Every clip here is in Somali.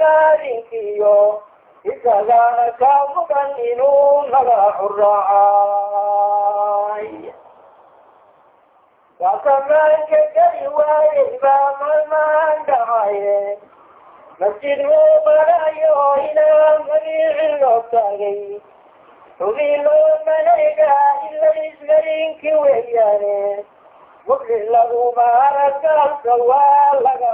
marinkiyo isagaana kaa mudan inuu magaxu raacay waakamaanka geli waayey baa malmaan masjid muu ilaa mariici loo taagay xubii loo maleegaa ilays marinki weeyaane laguma aragaalka waa laga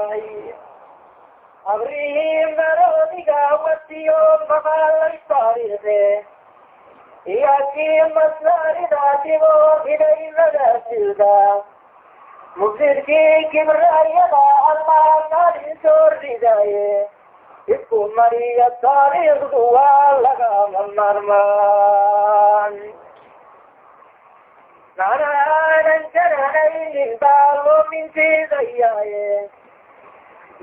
maleeyay abrihii maroodiga wasiyo maqaalay taariikhe iyo kii masaarida dhibo iday madaasida mufsidkii kibraayada allah maalin soo ridaye isku mariya taariikhdu waa lagama baa loo mintiidayaaye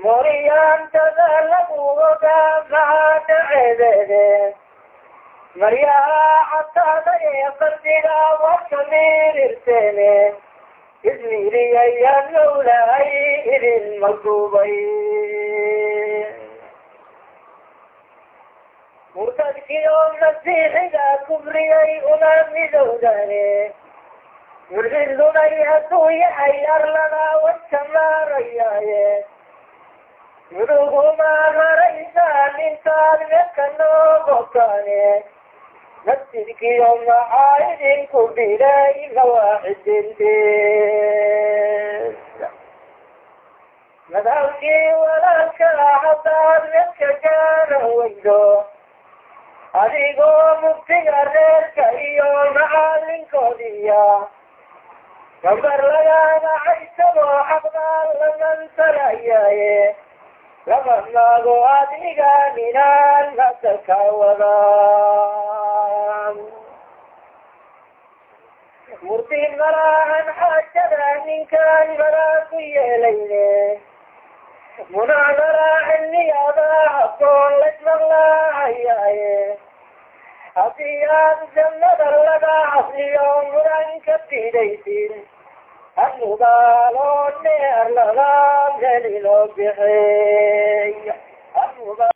moriyaantada lagu ogaa mahaa dhaceedeede maryaha cataada ee fardiga warka miirirteene ismiiriyayaan mawlahay idin magduubay murtadkiyo masiixiga kubriyay una midowdane murxidunay hadduu yahay arlada wadka maarayaaye muduguma maraysaan intaad meka noogotaane masjidkiyo maxaa idinku dhilay mawaaxidinteed madhabkii walaalka haddaad meka gaana weydo adigoo muftiga gambar lagaana caysagoo xaqdaan lamantarayaaye lama maago adigaan inaan masaka wadaan murtiin malaahan xaajada ninkaan malaa ku yeelayne munacdalaa cilmiyadaa haboon laysmaqlaahayaaye haddii aad jannada laga casliyo muran ka diidaysin hamudaaloone arlada meel inoo bixeey